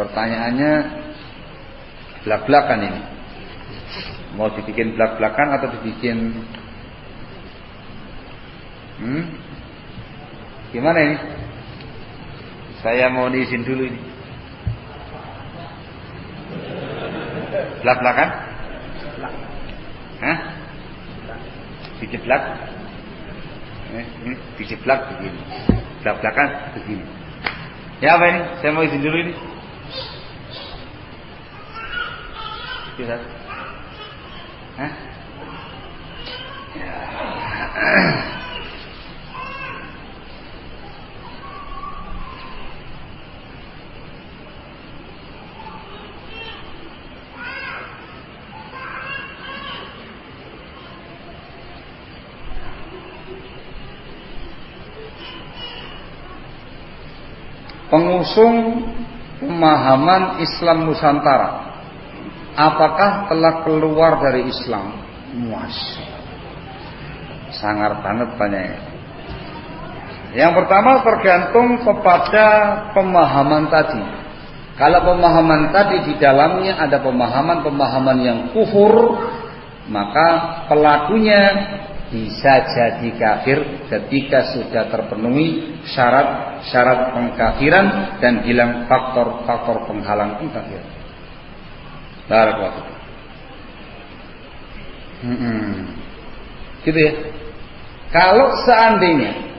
Pertanyaannya belak-belakan ini. Mau dibikin belak-belakan atau dibikin Hmm? Gimana ini? Saya mau izin dulu ini. Belak-belakan? Hah? Dijeblak? Eh, ini begini. Belak-belakan begini. Ya apa ini? Saya mau izin dulu ini. Ya. pengusung pemahaman Islam Nusantara apakah telah keluar dari Islam? Muas. Sangar banget banyak. Yang pertama tergantung kepada pemahaman tadi. Kalau pemahaman tadi di dalamnya ada pemahaman-pemahaman yang kufur maka pelakunya bisa jadi kafir ketika sudah terpenuhi syarat-syarat pengkafiran dan hilang faktor-faktor penghalang pengkafiran. Barakallahu hmm. Gitu ya. Kalau seandainya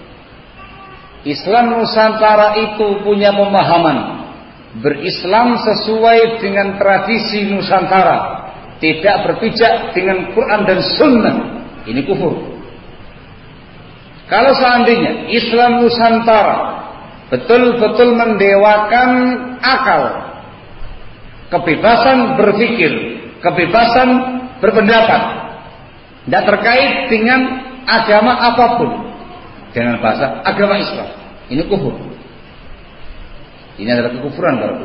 Islam Nusantara itu punya pemahaman berislam sesuai dengan tradisi Nusantara, tidak berpijak dengan Quran dan Sunnah, ini kufur. Kalau seandainya Islam Nusantara betul-betul mendewakan akal, kebebasan berpikir, kebebasan berpendapat, tidak terkait dengan agama apa pun, dengan bahasa agama Islam, ini kufur. Ini adalah kekufuran para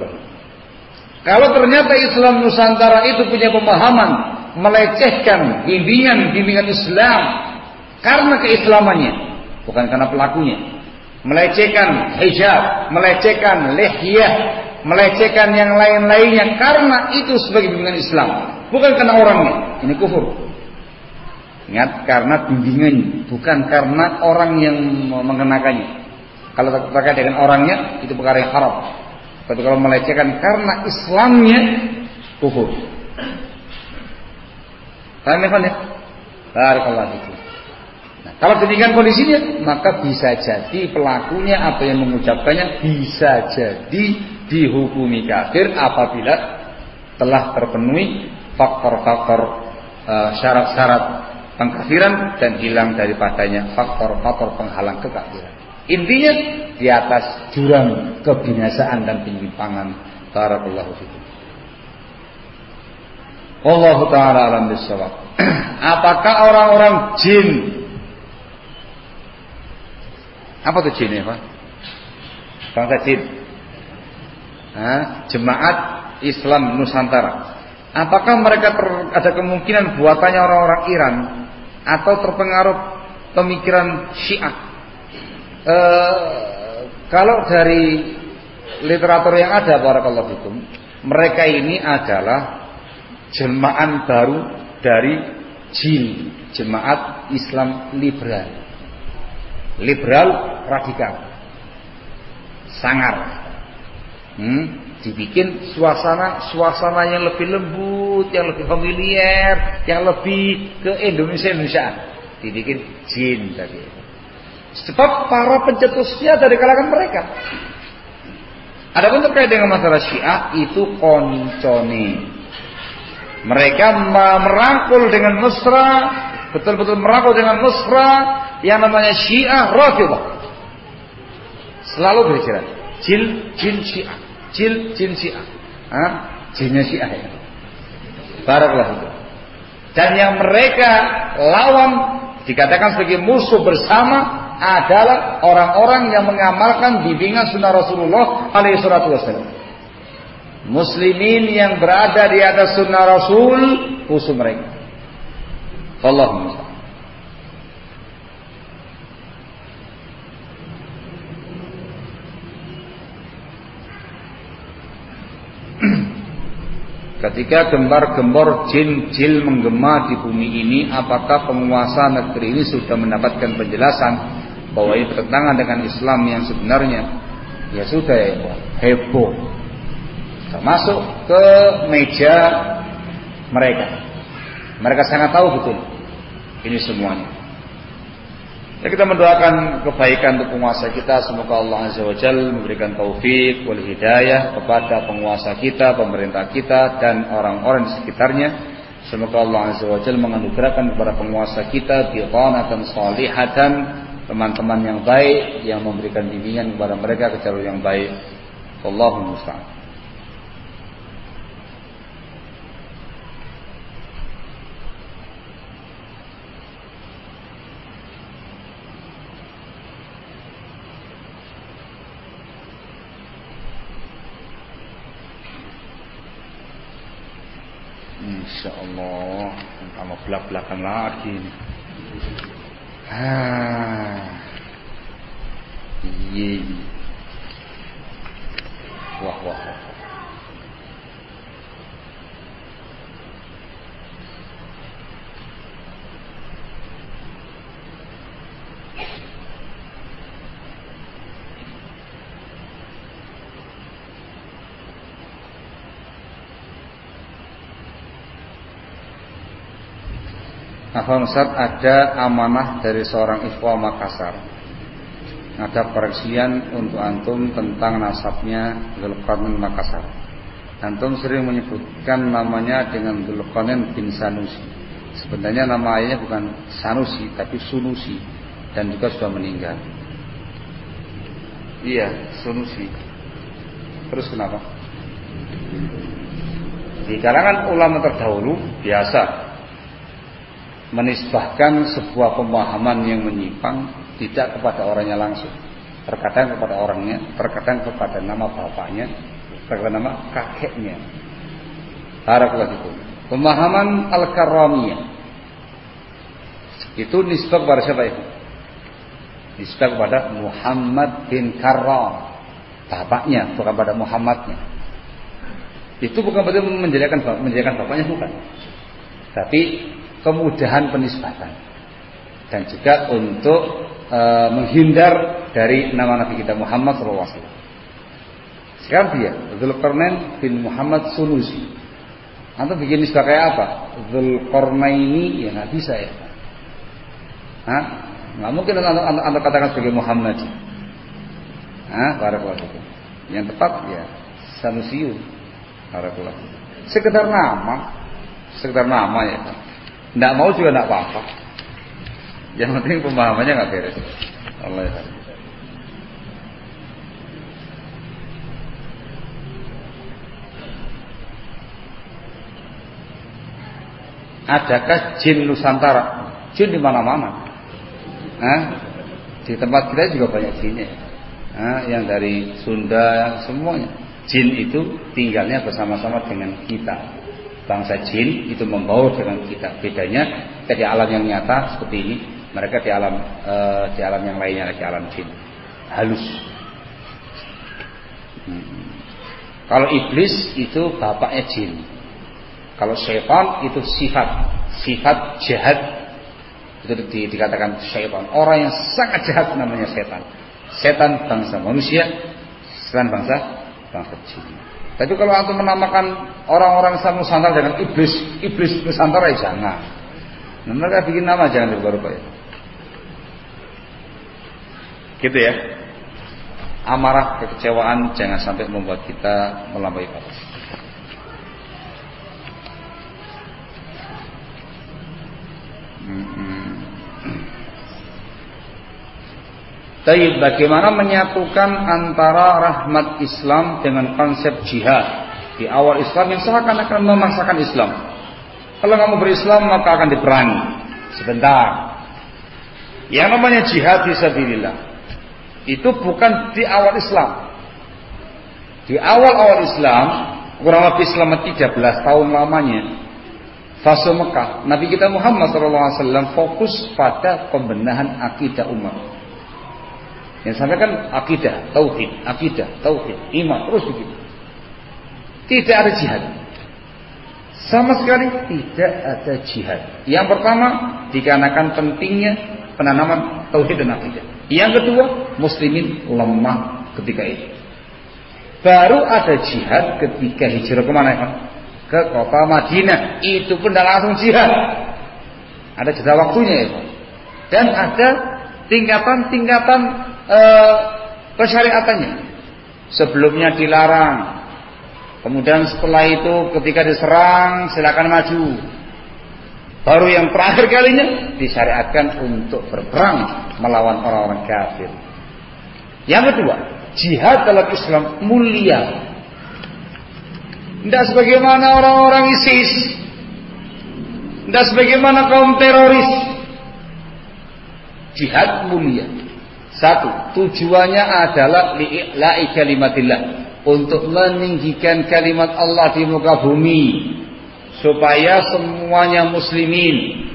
Kalau ternyata Islam Nusantara itu punya pemahaman melecehkan bimbingan-bimbingan Islam karena keislamannya, bukan karena pelakunya. Melecehkan hijab, melecehkan lihyah, melecehkan yang lain-lainnya karena itu sebagai bimbingan Islam, bukan karena orangnya. Ini kufur. Ingat karena bimbingan, bukan karena orang yang mengenakannya. Kalau terkait dengan orangnya itu perkara yang haram. Tapi kalau melecehkan karena Islamnya kufur. Paham ya, ya? Fikum. Nah, kalau demikian kondisinya, maka bisa jadi pelakunya atau yang mengucapkannya bisa jadi dihukumi kafir apabila telah terpenuhi faktor-faktor uh, syarat-syarat pengkafiran dan hilang daripadanya faktor-faktor penghalang kekafiran. Intinya di atas jurang kebinasaan dan penyimpangan. Barakallahu fikum. Allah taala alam bisawab. Apakah orang-orang jin apa tuh jin ya Pak? Bangsa jin. Jemaat Islam Nusantara. Apakah mereka ter, ada kemungkinan buatannya orang-orang Iran atau terpengaruh pemikiran Syiah? E, kalau dari literatur yang ada, barakallahu fikum, mereka ini adalah jemaat baru dari JIL, Jemaat Islam Liberal. Liberal radikal. Sangar. Hmm, dibikin suasana suasana yang lebih lembut, yang lebih familiar, yang lebih ke Indonesia Indonesia. Dibikin jin tadi. Sebab para pencetusnya dari kalangan mereka. Adapun terkait dengan masalah Syiah itu koncone mereka merangkul dengan mesra, betul-betul merangkul dengan mesra yang namanya Syiah Rafidah. Selalu berjalan. Jil, jin Syiah. Jil, jin Syiah. Hah? Jinnya Syiah ya. Itu. Dan yang mereka lawan dikatakan sebagai musuh bersama adalah orang-orang yang mengamalkan bimbingan sunnah Rasulullah alaihi salatu wasallam muslimin yang berada di atas sunnah Rasul musuh mereka. Allahumma Ketika gembar-gembor jin-jil menggema di bumi ini, apakah penguasa negeri ini sudah mendapatkan penjelasan bahwa ini bertentangan dengan Islam yang sebenarnya? Ya sudah ya, heboh. Termasuk ke meja mereka. Mereka sangat tahu betul ini semuanya. Ya kita mendoakan kebaikan untuk penguasa kita. Semoga Allah Azza wa Jal memberikan taufik wal hidayah kepada penguasa kita, pemerintah kita dan orang-orang di sekitarnya. Semoga Allah Azza wa Jal menganugerahkan kepada penguasa kita biqanatan salihatan, teman-teman yang baik yang memberikan bimbingan kepada mereka ke jalur yang baik. Allahumma musta'an. หลับหลับกันหลับหลับ Afwan Ustaz ada amanah dari seorang ikhwa Makassar. Ada pereksian untuk antum tentang nasabnya Zulkarnain Makassar. Antum sering menyebutkan namanya dengan Zulkarnain bin Sanusi. Sebenarnya nama ayahnya bukan Sanusi tapi Sunusi Dan juga sudah meninggal. Iya Sunusi. Terus kenapa? Di kalangan ulama terdahulu biasa menisbahkan sebuah pemahaman yang menyimpang tidak kepada orangnya langsung. Terkadang kepada orangnya, terkadang kepada nama bapaknya, terkadang nama kakeknya. Barakallahu Pemahaman al-karamiyah itu nisbah kepada siapa itu? Nisbah kepada Muhammad bin Karam. Bapaknya, bukan pada Muhammadnya. Itu bukan berarti menjadikan bapaknya bukan. Tapi kemudahan penisbatan dan juga untuk e, menghindar dari nama Nabi kita Muhammad SAW. Sekarang dia Zulkarnain bin Muhammad Sunusi. Atau bikin nisbah kayak apa? Zulkarnaini ya nggak bisa ya. Hah? Nggak mungkin anda, anda, anda katakan sebagai Muhammad. Hah? Barakallahu Yang tepat ya Sanusiu. Barakallahu. Sekedar nama, sekedar nama ya. Tidak mau juga tidak apa-apa. Yang penting pemahamannya nggak beres. Allah ya. Adakah jin Nusantara? Jin di mana-mana. Di tempat kita juga banyak jinnya. Nah, yang dari Sunda, semuanya. Jin itu tinggalnya bersama-sama dengan kita bangsa jin itu membaur dengan kita. Bedanya kita di alam yang nyata seperti ini, mereka di alam e, di alam yang lainnya di alam jin. Halus. Hmm. Kalau iblis itu bapaknya jin. Kalau syaitan itu sifat sifat jahat itu di, dikatakan syaitan. Orang yang sangat jahat namanya setan. Setan bangsa manusia, setan bangsa bangsa jin. Tapi kalau antum menamakan orang-orang Islam Nusantara dengan iblis, iblis Nusantara ya jangan. Nah, mereka bikin nama jangan berubah ya. Gitu ya. Amarah, kekecewaan jangan sampai membuat kita melampaui batas. Tapi bagaimana menyatukan antara rahmat Islam dengan konsep jihad di awal Islam yang seakan-akan memaksakan Islam. Kalau kamu berislam maka akan diperangi. Sebentar. Yang namanya jihad fisabilillah itu bukan di awal Islam. Di awal-awal Islam, kurang lebih selama 13 tahun lamanya, fase Mekah, Nabi kita Muhammad SAW fokus pada pembenahan akidah umat. Yang sampaikan akidah, tauhid, akidah, tauhid, iman, terus begitu. Tidak ada jihad. Sama sekali tidak ada jihad. Yang pertama, dikarenakan pentingnya penanaman tauhid dan akidah. Yang kedua, muslimin lemah ketika itu. Baru ada jihad ketika hijrah ke mana ya? Ke kota Madinah. Itu pun tidak langsung jihad. Ada jeda waktunya ya. Dan ada tingkatan-tingkatan e, kesyariatannya. Sebelumnya dilarang. Kemudian setelah itu ketika diserang silakan maju. Baru yang terakhir kalinya disyariatkan untuk berperang melawan orang-orang kafir. Yang kedua, jihad dalam Islam mulia. Tidak sebagaimana orang-orang ISIS. Tidak sebagaimana kaum teroris. Jihad mulia. Satu, tujuannya adalah li'i'la'i kalimatillah. Untuk meninggikan kalimat Allah di muka bumi supaya semuanya muslimin.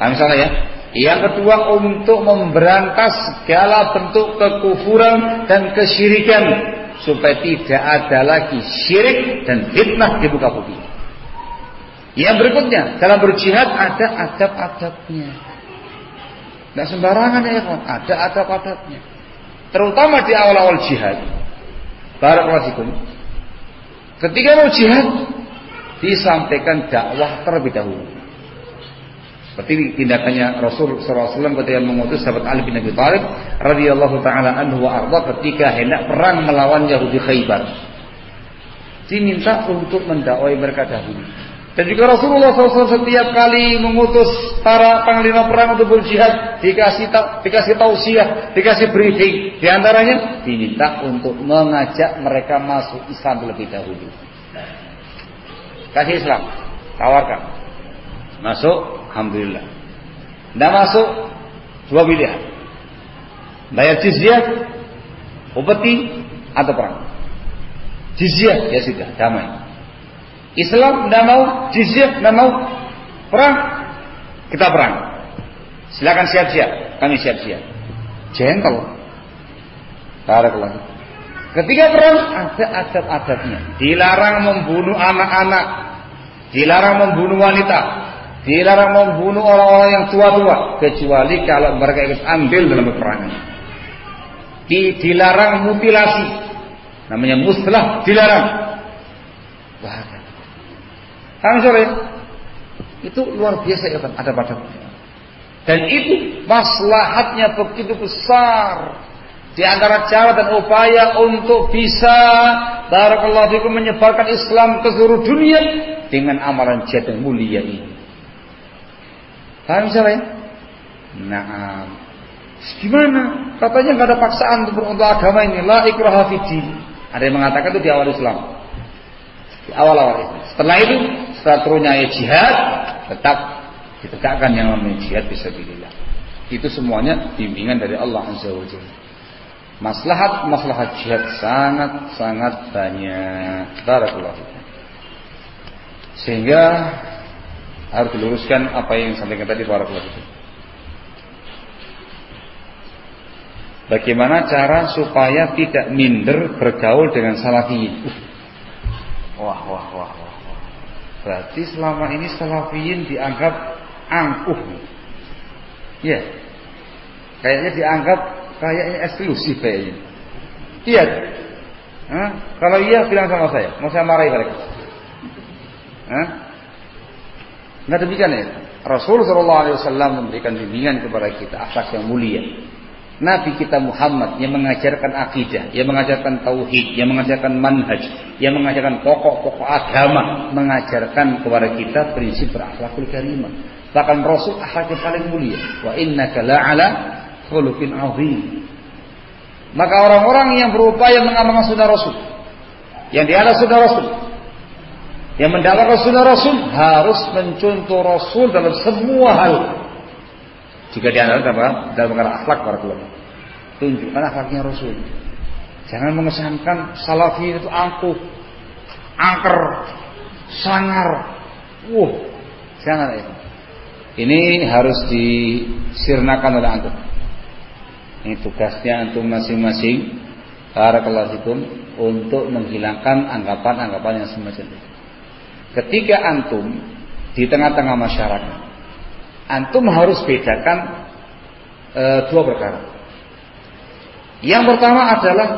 Nah, misalnya ya. Yang kedua untuk memberantas segala bentuk kekufuran dan kesyirikan supaya tidak ada lagi syirik dan fitnah di muka bumi. Yang berikutnya dalam berjihad ada adab-adabnya. Tidak sembarangan ya kan, ada adab-adabnya. Terutama di awal-awal jihad. Barakallahu Ketika mau jihad, disampaikan dakwah terlebih dahulu. Seperti tindakannya Rasul SAW ketika mengutus sahabat Ali bin Abi Thalib radhiyallahu taala anhu wa arda ketika hendak perang melawan Yahudi Khaybar. Diminta untuk mendakwai mereka dahulu. Dan juga Rasulullah SAW setiap kali mengutus para panglima perang untuk berjihad dikasih dikasih tausiah, dikasih briefing. Di antaranya diminta untuk mengajak mereka masuk Islam terlebih dahulu. Kasih Islam, tawarkan. Masuk, alhamdulillah. Tidak masuk, dua pilihan. Bayar jizyah, upeti atau perang. Jizyah ya sudah, damai. Islam tidak mau, jizyah tidak mau, perang, kita perang. Silakan siap-siap, kami siap-siap. Gentle. Barakallahu Ketika perang ada adab-adabnya. Dilarang membunuh anak-anak. Dilarang membunuh wanita. Dilarang membunuh orang-orang yang tua-tua. Kecuali kalau mereka ikut ambil dalam peperangan. Dilarang mutilasi. Namanya muslah dilarang. Kang sore. Itu luar biasa ya kan ada adabnya Dan itu maslahatnya begitu besar di antara cara dan upaya untuk bisa barakallahu fikum menyebarkan Islam ke seluruh dunia dengan amalan jihad yang mulia ini. Paham saya? Nah, gimana? Katanya nggak ada paksaan untuk, agama ini. La ikraha Ada yang mengatakan itu di awal Islam. Di awal-awal itu. Setelah itu, turunnya ayat jihad, tetap ditegakkan yang namanya jihad bisa dilihat. Itu semuanya bimbingan dari Allah Azza wa Jalla. Maslahat-maslahat jihad sangat-sangat banyak. Barakallahu Sehingga harus diluruskan apa yang disampaikan tadi barakallahu Bagaimana cara supaya tidak minder bergaul dengan salafiyin? Wah, wah, wah, wah. Berarti selama ini salafiyin dianggap angkuh. Ya. Kayaknya dianggap Kayaknya eksklusif kayaknya. Iya. Hah? Kalau iya bilang sama saya, mau saya marahi balik. Hah? Nah demikian ya. Rasul Shallallahu Alaihi Wasallam memberikan bimbingan kepada kita akhlak yang mulia. Nabi kita Muhammad yang mengajarkan akidah, yang mengajarkan tauhid, yang mengajarkan manhaj, yang mengajarkan pokok-pokok agama, mengajarkan kepada kita prinsip berakhlakul karimah. Bahkan Rasul akhlak yang paling mulia. Wa innaka la'ala khuluqin azim. Maka orang-orang yang berupaya mengamalkan sunnah Rasul, yang di atas sunnah Rasul, yang mendapatkan sunnah Rasul harus mencontoh Rasul dalam semua hal. Jika di antara apa? Dalam perkara akhlak para ulama. Tunjukkan akhlaknya Rasul. Jangan mengesankan salafi itu angkuh, angker, sangar. Wah, jangan itu. Ini harus disirnakan oleh antum. Ini tugasnya antum masing-masing para fikum untuk menghilangkan anggapan-anggapan yang semacam itu. ketika antum di tengah-tengah masyarakat, antum harus bedakan e, dua perkara. Yang pertama adalah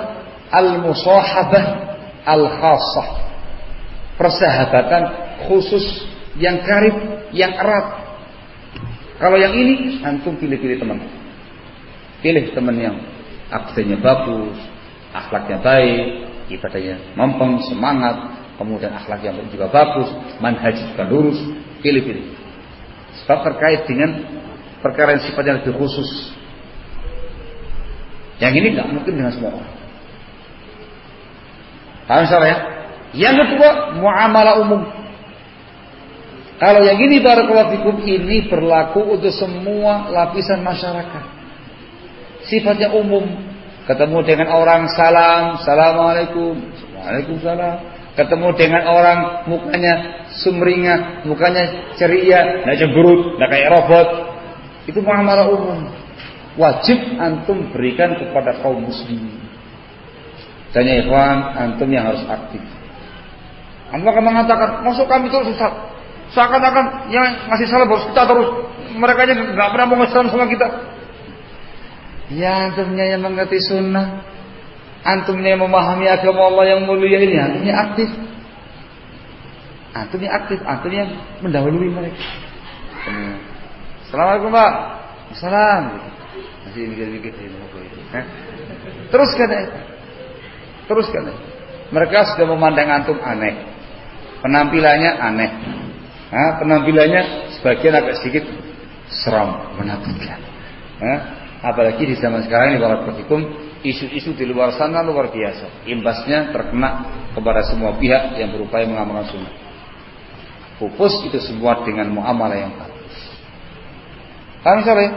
al-musahabah al-khassah. Persahabatan khusus yang karib, yang erat. Kalau yang ini antum pilih-pilih teman. Pilih teman yang aksennya bagus, akhlaknya baik, ibadahnya mempeng, semangat, kemudian akhlak yang juga bagus, manhaj juga lurus, pilih-pilih. Sebab terkait dengan perkara yang sifatnya lebih khusus. Yang ini nggak mungkin dengan semua orang. Paham salah ya? Yang kedua, muamalah umum. Kalau yang ini barakallahu fikum ini berlaku untuk semua lapisan masyarakat. Sifatnya umum. Ketemu dengan orang salam, assalamualaikum, waalaikumsalam. Ketemu dengan orang mukanya sumringah, mukanya ceria, nggak cemberut, nggak kayak robot. Itu muamalah umum. Wajib antum berikan kepada kaum muslimin. Tanya ikhwan, antum yang harus aktif. Antum akan mengatakan, masuk kami terus susah. Seakan-akan yang ngasih salam harus kita terus. Mereka nggak pernah mau ngasih sama kita. Ya antumnya yang mengerti sunnah Antumnya yang memahami agama Allah yang mulia ini Antumnya aktif Antumnya aktif Antumnya mendahului mereka. Assalamualaikum Pak. Assalam Masih mikir-mikir Teruskan ya Teruskan ya Mereka sudah memandang antum aneh. Penampilannya aneh. Nah, Penampilannya sebagian agak sedikit Seram Menakutkan. Nah, Apalagi di zaman sekarang ini Barakallahu isu-isu di luar sana luar biasa. Imbasnya terkena kepada semua pihak yang berupaya mengamalkan sunnah. Pupus itu semua dengan muamalah yang bagus. Ya?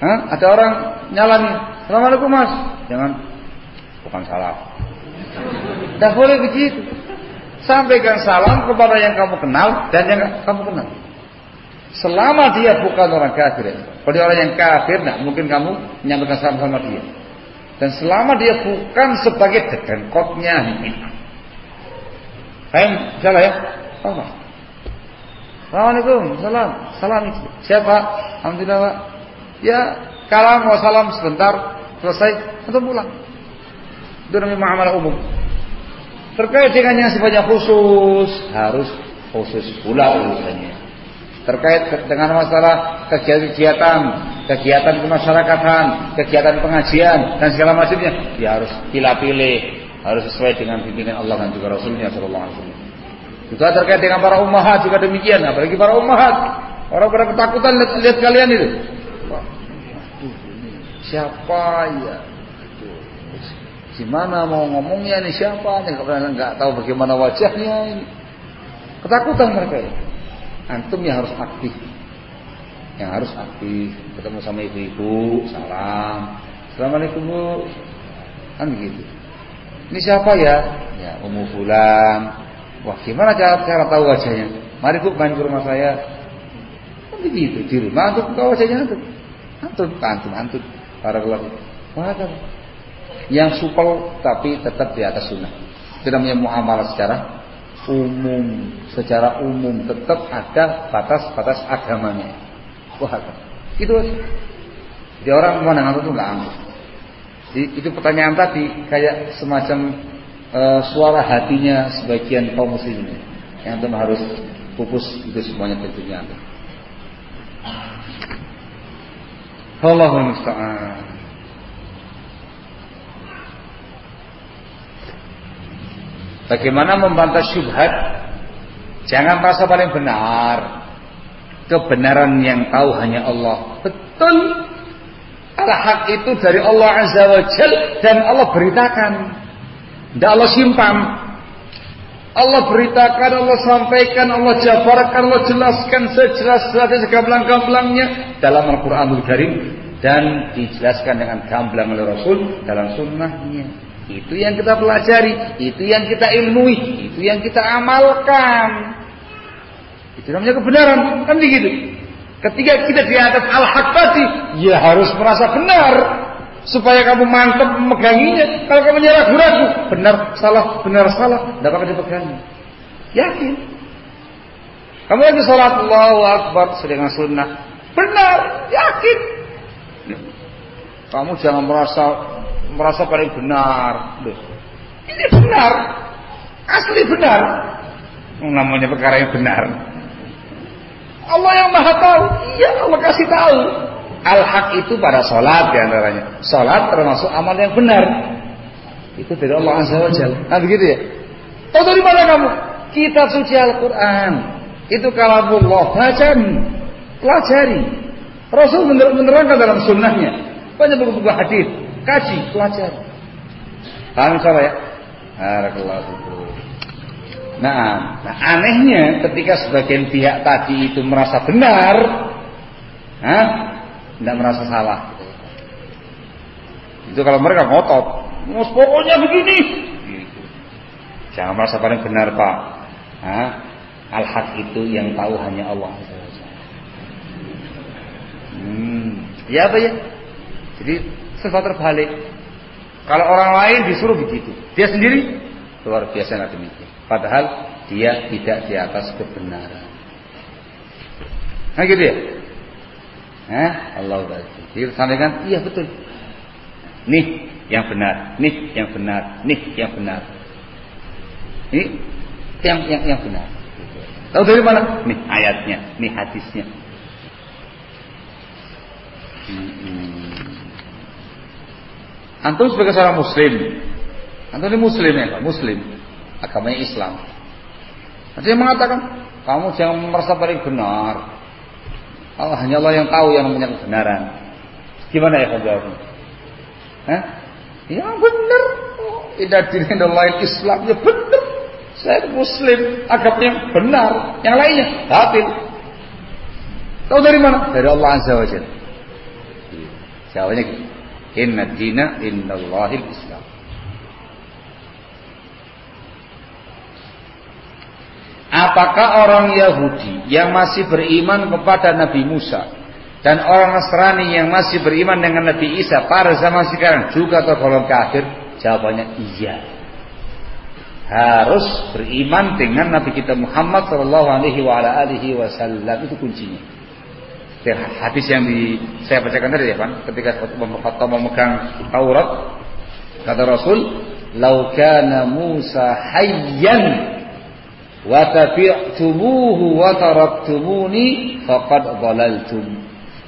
Hah? Ada orang nyalami. Assalamualaikum mas. Jangan. Bukan salam. Tidak boleh begitu. Sampaikan salam kepada yang kamu kenal dan yang kamu kenal. Selama dia bukan orang kafir. Kalau orang yang kafir, nah mungkin kamu menyampaikan salam sama dia. Dan selama dia bukan sebagai dengkotnya. Paham? Salah ya? Paham? Assalamualaikum, salam, salam. Siapa? Alhamdulillah. Ya, kalau mau salam sebentar, selesai, atau pulang. Itu namanya muamalah umum. Terkait dengan yang sifatnya khusus, harus khusus pula urusannya terkait dengan masalah kegiatan kegiatan kemasyarakatan, kegiatan pengajian dan segala macamnya, ya harus pilih-pilih, harus sesuai dengan bimbingan Allah dan juga Rasulnya Shallallahu Alaihi Wasallam. Juga terkait dengan para ummahat juga demikian, apalagi para ummahat, orang pada ketakutan lihat, lihat kalian itu. siapa ya? Gimana mau ngomongnya ini? Siapa? Nggak tahu bagaimana wajahnya ini. Ketakutan mereka ini. Antum yang harus aktif. Yang harus aktif. Ketemu sama ibu-ibu salam. Assalamualaikum bu. Kan begitu. Ini siapa ya? Ya umum bulan wah gimana cara cara tahu wajahnya? Mari bu main ke rumah saya. Kan begitu di rumah antum tahu wajahnya antum antum antum antum para keluarga. Wah yang supel tapi tetap di atas sunnah. Itu namanya muamalah secara umum. Secara umum tetap ada batas-batas agamanya. Wah, itu aja. Jadi orang mau nangis itu nggak angkat. itu pertanyaan tadi kayak semacam e, suara hatinya sebagian kaum muslimin yang itu harus pupus itu semuanya tentunya. Allahumma musta'an. Bagaimana membantah syubhat? Jangan merasa paling benar. Kebenaran yang tahu hanya Allah. Betul. Al-haq itu dari Allah Azza wa Jal dan Allah beritakan. Tidak Allah simpan. Allah beritakan, Allah sampaikan, Allah jabarkan, Allah jelaskan sejelas-jelasnya segamblang-gamblangnya dalam Al-Quranul Karim dan dijelaskan dengan gamblang oleh Rasul dalam sunnahnya. Itu yang kita pelajari, itu yang kita ilmui, itu yang kita amalkan. Itu namanya kebenaran, kan begitu. Ketika kita di tadi, ya harus merasa benar supaya kamu mantap memeganginya. Kalau kamu ragu-ragu, benar salah, benar salah, tidak akan dipegangi. Yakin. Kamu lagi sholat Allahu Akbar sedang sunnah. Benar, yakin. Kamu jangan merasa merasa paling benar. Ini benar. Asli benar. Namanya perkara yang benar. Allah yang maha tahu. Iya Allah kasih tahu. Al-haq itu pada sholat di antaranya. Sholat termasuk amal yang benar. Itu dari Allah Azza wa. Nah begitu ya. Tahu dari mana kamu? Kitab suci Al-Quran. Itu kalamullah. Bacaan. Pelajari. Rasul menerangkan dalam sunnahnya. Banyak buku-buku hadis. Kaji, pelajari. Paham salah ya? Nah, nah anehnya ketika sebagian pihak tadi itu merasa benar, Hah? Tidak merasa salah. Itu kalau mereka ngotot, pokoknya begini. Gitu. Jangan merasa paling benar pak. Al-haq itu yang tahu hanya Allah. Hmm, ya apa ya? Jadi sifat terbalik. Kalau orang lain disuruh begitu, dia sendiri luar biasa nggak demikian. Padahal dia tidak di atas kebenaran. Nah gitu ya. Nah, Allah Jadi sampaikan, iya betul. Nih yang benar, nih yang benar, nih yang benar. Ini yang yang yang benar. Tahu dari mana? Nih ayatnya, nih hadisnya. Hmm. Antum sebagai seorang muslim, antum ini muslim ya, muslim, agamanya Islam. Ada yang mengatakan, kamu jangan merasa paling benar. Allah hanya Allah yang tahu yang namanya kebenaran. Gimana ya jawabnya? Hah? Ya benar. Diri lain Islam ya benar. Saya muslim, agamanya benar. Yang lainnya batil. Tahu dari mana? Dari Allah Azza wa Jalla. Jawabannya gitu. Inna dina innallahil Islam. Apakah orang Yahudi yang masih beriman kepada Nabi Musa dan orang Nasrani yang masih beriman dengan Nabi Isa pada zaman sekarang juga tergolong kafir? Jawabannya iya harus beriman dengan Nabi kita Muhammad Shallallahu Alaihi Wasallam itu kuncinya. Hadis yang di, saya bacakan tadi ya kan, ketika Khattab memegang Taurat, kata Rasul, "Laukana Musa hayyan wa tabi'tumuhu wa taraktumuni faqad dhalaltum."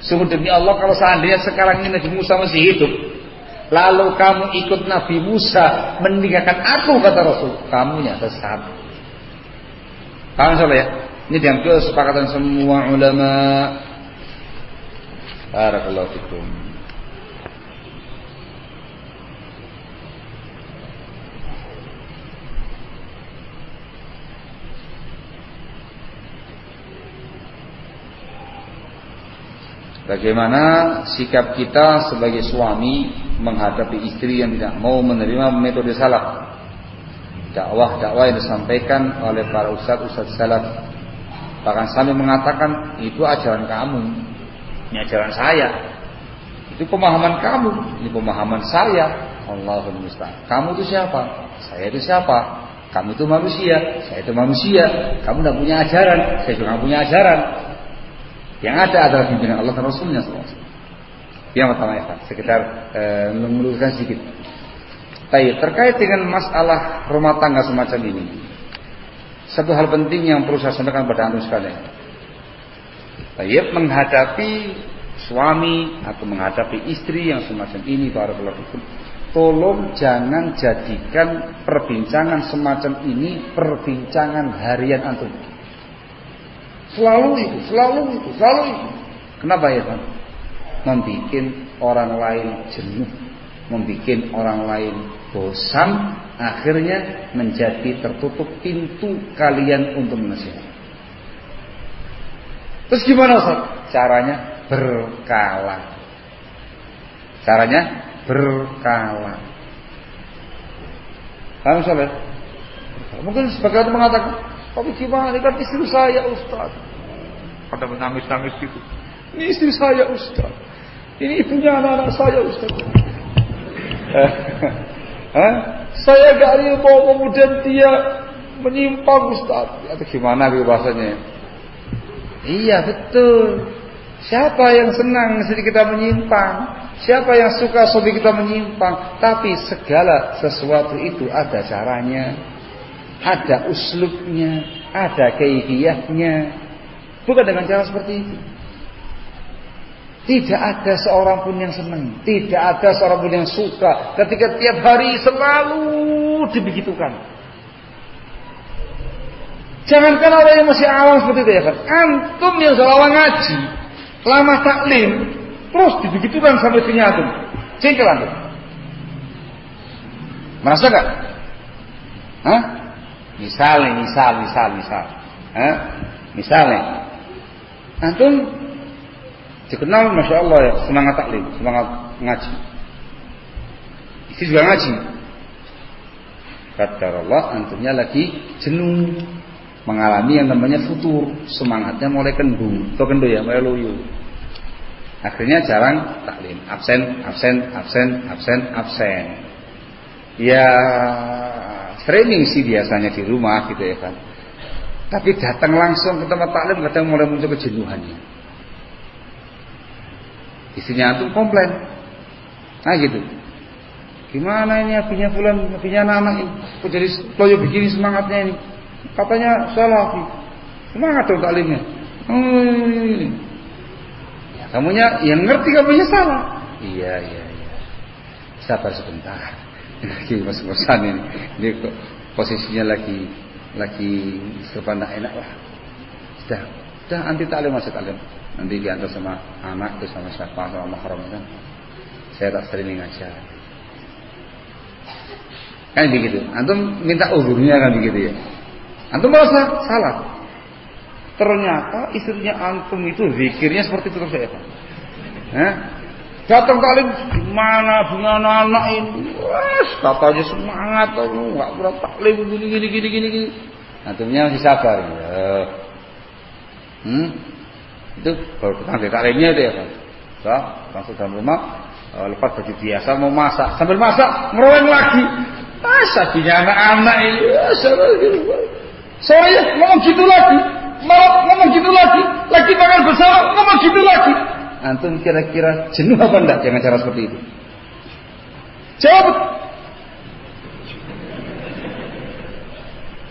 Sungguh demi Allah kalau seandainya sekarang ini Nabi Musa masih hidup, Lalu kamu ikut Nabi Musa meninggalkan aku kata Rasul. Kamu ya sesat. Paham salah ya? Ini diambil kesepakatan semua ulama. Barakallahu fikum. Bagaimana sikap kita sebagai suami menghadapi istri yang tidak mau menerima metode salah. Dakwah-dakwah yang disampaikan oleh para ustadz-ustadz salaf bahkan sampai mengatakan itu ajaran kamu, ini ajaran saya. Itu pemahaman kamu, ini pemahaman saya. Allahul musta'an. Kamu itu siapa? Saya itu siapa? Kamu itu manusia, saya itu manusia. Kamu tidak punya ajaran, saya juga punya ajaran. Yang ada adalah pimpinan Allah dan Rasulnya. Yang pertama ya sekitar e, meluruskan sedikit. Baik, terkait dengan masalah rumah tangga semacam ini. Satu hal penting yang perlu saya sampaikan pada anda sekalian. Baik, menghadapi suami atau menghadapi istri yang semacam ini para pelaku tolong jangan jadikan perbincangan semacam ini perbincangan harian antum. Selalu itu, selalu itu, selalu itu. Kenapa ya Pak? membuat orang lain jenuh, membuat orang lain bosan, akhirnya menjadi tertutup pintu kalian untuk menasihat. Terus gimana Ustaz? Caranya berkala. Caranya berkala. Paham Ustaz? Mungkin sebagian mengatakan, tapi gimana ini kan istri saya Ustaz. Pada menangis-nangis gitu. Ini istri saya Ustaz. Ini ibunya anak-anak saya Ustaz. Hah? Saya gak ridho kemudian dia menyimpang Ustaz. Atau gimana gitu bahasanya? Iya betul. Siapa yang senang sedikit kita menyimpang? Siapa yang suka sobi kita menyimpang? Tapi segala sesuatu itu ada caranya, ada uslubnya, ada keifiyahnya. Bukan dengan cara seperti itu. Tidak ada seorang pun yang senang, tidak ada seorang pun yang suka ketika tiap hari selalu dibegitukan. Jangankan orang yang masih awam seperti itu ya kan. Antum yang selama ngaji, lama taklim, terus dibegitukan sampai sini antum. Antum. Merasa gak? Hah? Misalnya, misal, misal, misal. Hah? Misalnya, antum dikenal masya Allah ya semangat taklim, semangat ngaji. Istri juga ngaji. Kata Allah, antumnya lagi jenuh mengalami yang namanya futur, semangatnya mulai kembung, atau kendo ya, mulai loyo. Akhirnya jarang taklim, absen, absen, absen, absen, absen. Ya training sih biasanya di rumah gitu ya kan. Tapi datang langsung ke tempat taklim kadang mulai muncul kejenuhannya. Istrinya antum komplain. Nah gitu. Gimana ini apinya bulan, apinya anak-anak ini? Kok jadi loyo begini semangatnya ini? Katanya salafi. Semangat dong taklimnya. Hmm. Ya, kamunya yang ngerti kamunya salah. Iya, iya, iya. Sabar sebentar. Lagi mas-masan ini. Ini kok posisinya lagi lagi serba enak lah. Sudah, sudah anti taklim masuk taklim. Nanti diantar sama anak itu sama siapa sama mahram kan. Saya tak sering ngajar. Kan begitu. Antum minta uzurnya kan begitu ya. Antum merasa salah. Ternyata istrinya antum itu zikirnya seperti itu ya Pak. Datang kali gimana dengan anak ini, wes katanya semangat, nggak pernah taklim gini gini gini gini gini. Antumnya masih sabar ya. Hmm? Itu baru nanti taklimnya itu ya Pak. So, langsung dalam rumah, eh, lepas baju biasa mau masak, sambil masak ngeroweng lagi. Masa punya anak-anak ini, ya, saya ngomong gitu lagi, malah ngomong gitu lagi, lagi makan bersama ngomong gitu lagi. Antum kira-kira jenuh apa enggak dengan cara seperti itu? Jawab.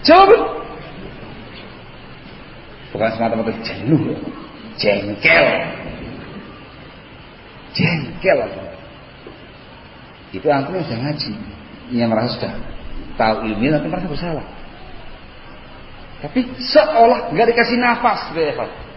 Jawab. Bukan semata-mata jenuh, jengkel. Jengkel. Itu antum yang sudah ngaji, yang merasa sudah tahu ilmu, tapi merasa bersalah. Tapi seolah nggak dikasih nafas, Befat.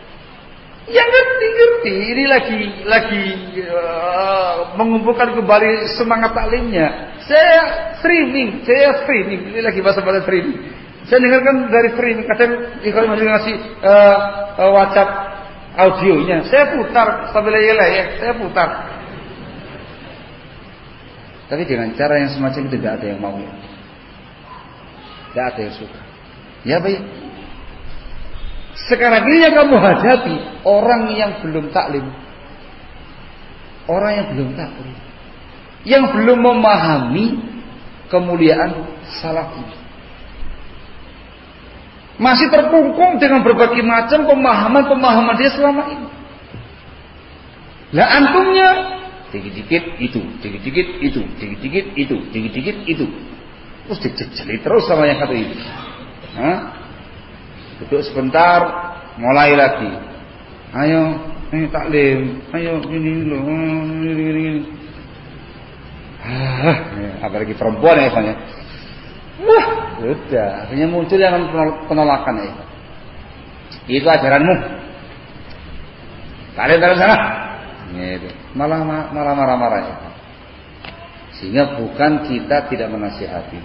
Yang ngerti-ngerti ini lagi lagi uh, mengumpulkan kembali semangat taklimnya. Saya streaming, saya streaming. Ini lagi bahasa-bahasa streaming. Saya dengarkan dari streaming, kadang kalau masih ngasih uh, uh, WhatsApp audionya, saya putar sambil ya, saya putar. Tapi dengan cara yang semacam itu tidak ada yang mau. Tidak ada yang suka. Ya baik. Sekarang ini yang kamu hadapi orang yang belum taklim. Orang yang belum taklim. Yang belum memahami kemuliaan salafi. Masih terkungkung dengan berbagai macam pemahaman-pemahaman dia selama ini. Lah antumnya dikit-dikit itu, dikit-dikit itu, dikit-dikit itu, dikit-dikit itu. Terus dijejeli terus sama yang kata itu. Hah? Duduk sebentar, mulai lagi. Ayo, ini taklim. Ayo, ini loh, ini, ini. Ah, apalagi perempuan ya, Evan ya. Wah, sudah. Akhirnya muncul yang penolakan ya. Itu ajaranmu. Taklim dari sana. Gitu. Malah malah marah-marah ya. Sehingga bukan kita tidak menasihati,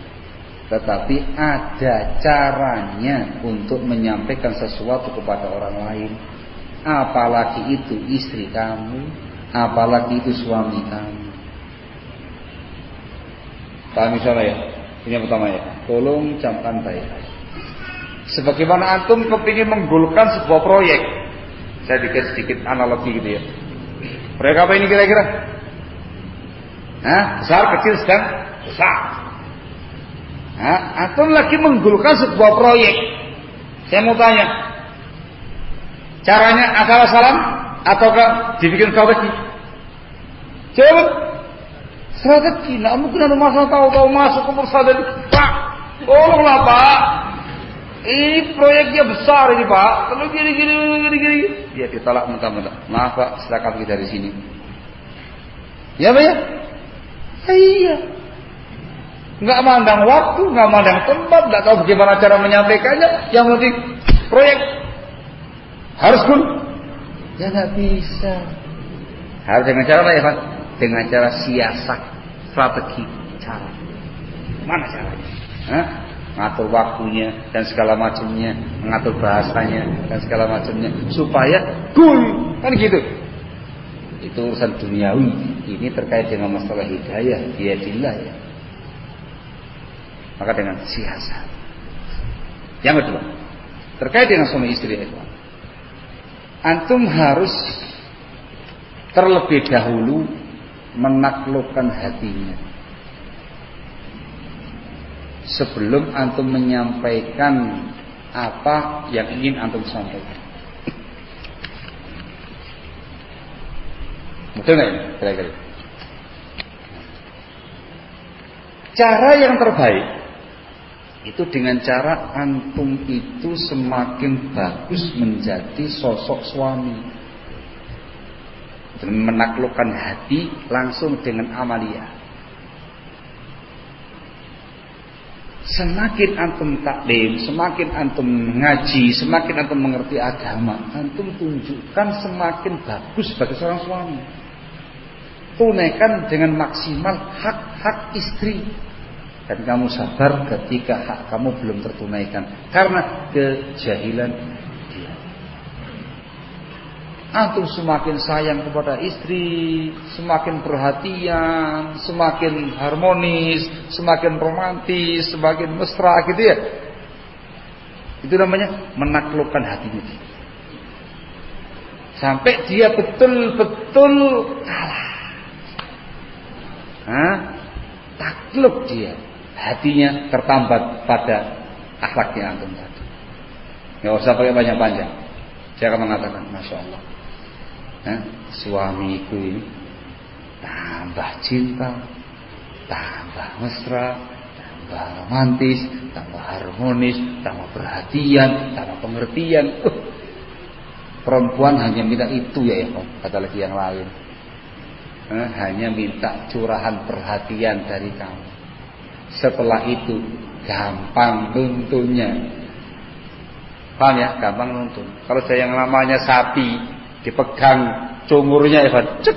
tetapi ada caranya untuk menyampaikan sesuatu kepada orang lain. Apalagi itu istri kamu, apalagi itu suami kamu. Paham misalnya ya? Ini yang pertama ya. Tolong camkan baik. Sebagaimana antum kepingin menggolkan sebuah proyek. Saya bikin sedikit analogi gitu ya. Proyek apa ini kira-kira? Nah, besar, kecil, sedang, besar. Atau lagi menggulkan sebuah proyek. Saya mau tanya. Caranya asal salam ataukah dibikin strategi? Jawab. Strategi. Nah, mungkin ada masalah tahu-tahu masuk ke persada. Pak, tolonglah Pak. Ini proyeknya besar ini Pak. Kalau gini gini gini gini. Dia ditolak mentah-mentah. Maaf Pak, silakan pergi dari sini. Ya Pak ya? Iya. Nggak mandang waktu, nggak mandang tempat, nggak tahu bagaimana cara menyampaikannya. Yang penting proyek harus pun ya nggak bisa. Harus dengan cara apa ya Pak? Dengan cara siasat, strategi, cara. Mana caranya? Hah? Ngatur waktunya dan segala macamnya, mengatur bahasanya dan segala macamnya supaya cool kan gitu. Itu urusan duniawi. Ini terkait dengan masalah hidayah, dia ya. Maka dengan siasat. Yang kedua, terkait dengan suami istri itu. Antum harus terlebih dahulu menaklukkan hatinya. Sebelum antum menyampaikan apa yang ingin antum sampaikan. Betul nggak ini? Cara yang terbaik itu dengan cara antum itu semakin bagus menjadi sosok suami dan menaklukkan hati langsung dengan amalia. Semakin antum taklim, semakin antum ngaji, semakin antum mengerti agama, antum tunjukkan semakin bagus bagi seorang suami. Tunaikan dengan maksimal hak-hak istri dan kamu sabar ketika hak kamu belum tertunaikan karena kejahilan dia. Antum semakin sayang kepada istri, semakin perhatian, semakin harmonis, semakin romantis, semakin mesra gitu ya. Itu namanya menaklukkan hatinya. Sampai dia betul-betul kalah. Hah? Takluk dia hatinya tertambat pada akhlaknya antum tadi. Nggak usah pakai banyak panjang. Saya akan mengatakan, masya Allah, nah, suamiku ini tambah cinta, tambah mesra, tambah romantis, tambah harmonis, tambah perhatian, tambah pengertian. Uh, perempuan hanya minta itu ya, ya kata lagi yang lain. Nah, hanya minta curahan perhatian dari kamu. Setelah itu gampang nuntunnya. Paham ya? Gampang nuntun. Kalau saya yang namanya sapi dipegang cungurnya ya, cek.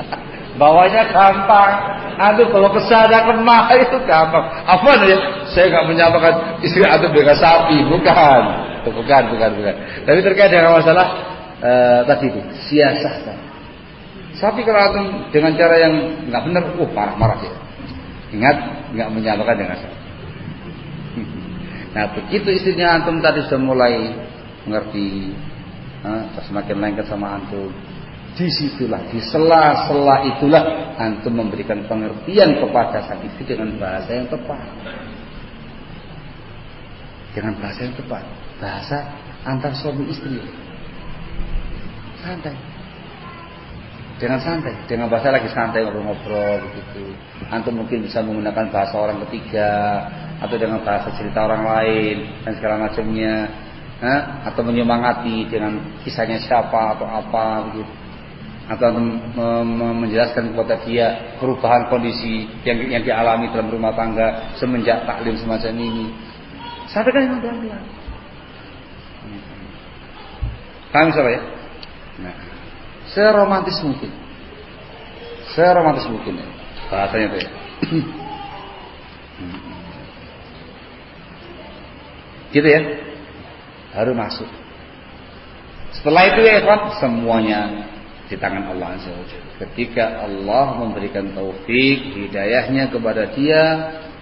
Bawanya gampang. Aduh kalau ke sana kemah itu gampang. Apa ya? Saya nggak menyamakan istri atau dengan sapi, bukan. Bukan, bukan, bukan. Tapi terkait dengan masalah uh, tadi itu siasat. Sapi kalau dengan cara yang nggak benar, uh marah-marah ya. Ingat, nggak menyamakan dengan saya. Nah, begitu istrinya antum tadi sudah mulai mengerti, nah, semakin lengket sama antum. Di situlah, di sela-sela itulah antum memberikan pengertian kepada sang istri dengan bahasa yang tepat. Dengan bahasa yang tepat, bahasa antar suami istri. Santai dengan santai, dengan bahasa lagi santai ngobrol-ngobrol begitu. Antum mungkin bisa menggunakan bahasa orang ketiga atau dengan bahasa cerita orang lain dan segala macamnya, eh? atau menyemangati dengan kisahnya siapa atau apa begitu. Atau menjelaskan kepada dia perubahan kondisi yang yang dialami dalam rumah tangga semenjak taklim semacam ini. Sampaikan dengan pelan-pelan. Kami siapa ya? Nah, seromantis mungkin. Seromantis mungkin ya. Bahasanya itu ya. gitu ya. Harus masuk. Setelah itu ya kan semuanya di tangan Allah Azza wa Ketika Allah memberikan taufik, hidayahnya kepada dia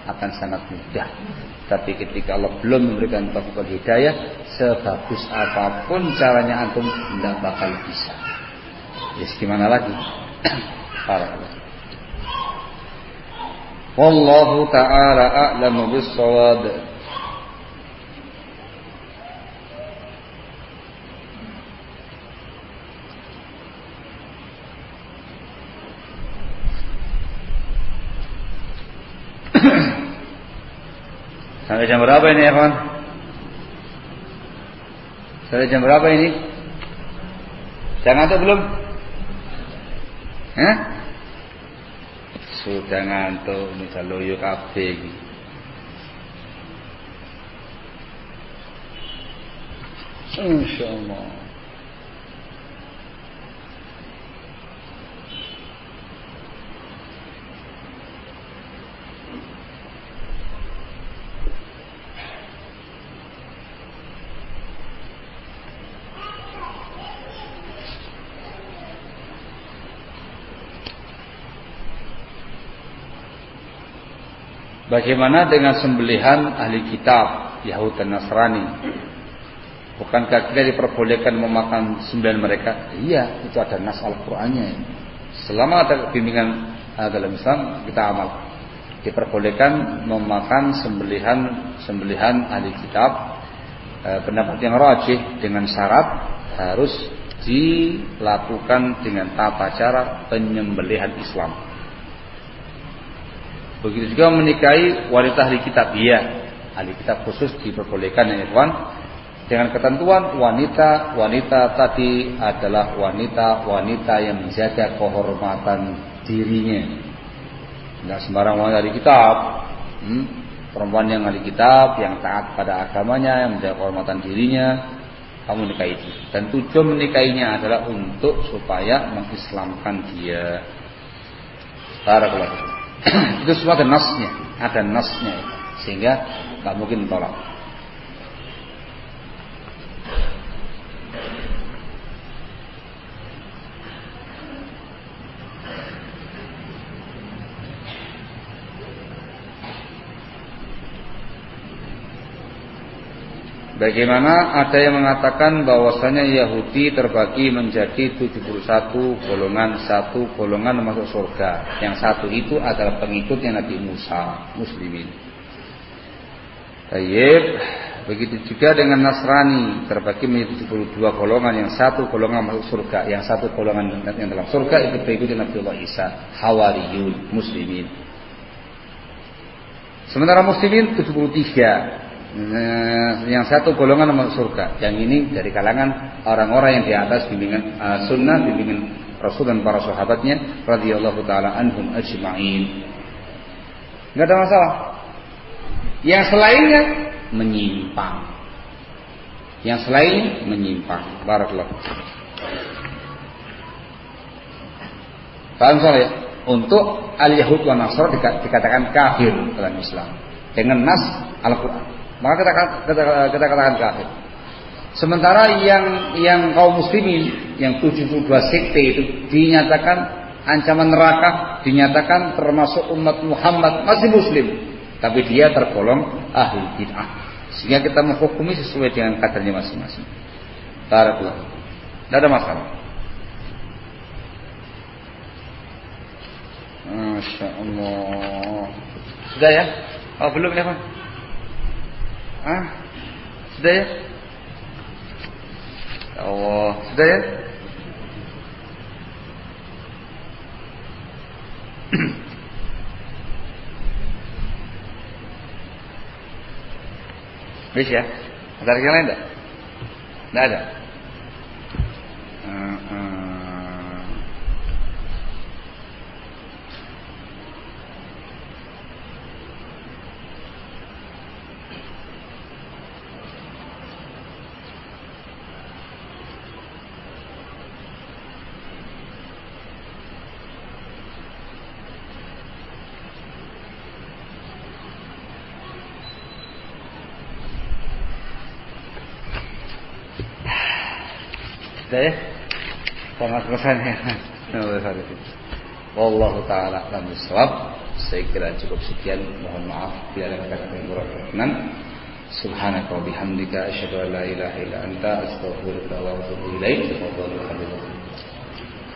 akan sangat mudah. Tapi ketika Allah belum memberikan taufik hidayah, sebagus apa pun caranya antum tidak bakal bisa. Ya gimana lagi? Barakallah. Wallahu ta'ala a'lamu bis-shawab. Sampai jam berapa ini Evan? Sampai jam berapa ini? Jangan atau belum? Hah? Sudah ngantuk, misal loyo kafe gitu. Insya Bagaimana dengan sembelihan ahli kitab Yahudi dan Nasrani? Bukankah kita diperbolehkan memakan sembelihan mereka? Iya, itu ada nas Al-Qur'annya. Selama ada bimbingan dalam Islam, kita amal. Diperbolehkan memakan sembelihan sembelihan ahli kitab eh, pendapat yang rajih dengan syarat harus dilakukan dengan tata cara penyembelihan Islam. Begitu juga menikahi wanita ahli kitab. Iya, ahli kitab khusus diperbolehkan ya ikhwan. Dengan ketentuan wanita wanita tadi adalah wanita wanita yang menjaga kehormatan dirinya. Tidak sembarang wanita ahli kitab. Hmm? Perempuan yang ahli kitab, yang taat pada agamanya, yang menjaga kehormatan dirinya, kamu nikahi itu. Dan tujuan menikahinya adalah untuk supaya mengislamkan dia. Barakallahu itu ada nasnya, ada nasnya sehingga nggak mungkin tolak. Bagaimana ada yang mengatakan bahwasanya Yahudi terbagi menjadi 71 golongan, satu golongan masuk surga. Yang satu itu adalah pengikutnya Nabi Musa, muslimin. Baik, begitu juga dengan Nasrani terbagi menjadi 72 golongan, yang satu golongan masuk surga, yang satu golongan yang dalam surga itu pengikutnya Nabi Allah Isa, Hawariyun, muslimin. Sementara muslimin 73 Nah, yang satu golongan masuk surga, yang ini dari kalangan orang-orang yang di atas bimbingan uh, sunnah, bimbingan Rasul dan para sahabatnya radhiyallahu taala anhum ajma'in. Enggak ada masalah. Yang selainnya menyimpang. Yang selain menyimpang. Barakallahu. Paham saya? Untuk al-Yahud wa Nasr dikatakan kafir dalam Islam dengan nas Al-Qur'an maka kita kita, kita katakan kafir. Sementara yang yang kaum muslimin yang 72 sekte itu dinyatakan ancaman neraka, dinyatakan termasuk umat Muhammad masih muslim, tapi dia tergolong ahli bid'ah. Sehingga kita menghukumi sesuai dengan kadarnya masing-masing. Barakallah. Tidak ada masalah. Masya Allah. Sudah ya? Oh belum ya Pak? Hah? Sudah ya? Ya Allah, sudah ya? Ya? Ada yang lain? Enggak ada. Uh, uh. Sudah ya? Sama kesannya. Wallahu taala alam. Saya kira cukup sekian. Mohon maaf bila ada kata-kata yang kurang berkenan. Subhanaka wa bihamdika asyhadu an la ilaha illa anta astaghfiruka wa atubu ilaik.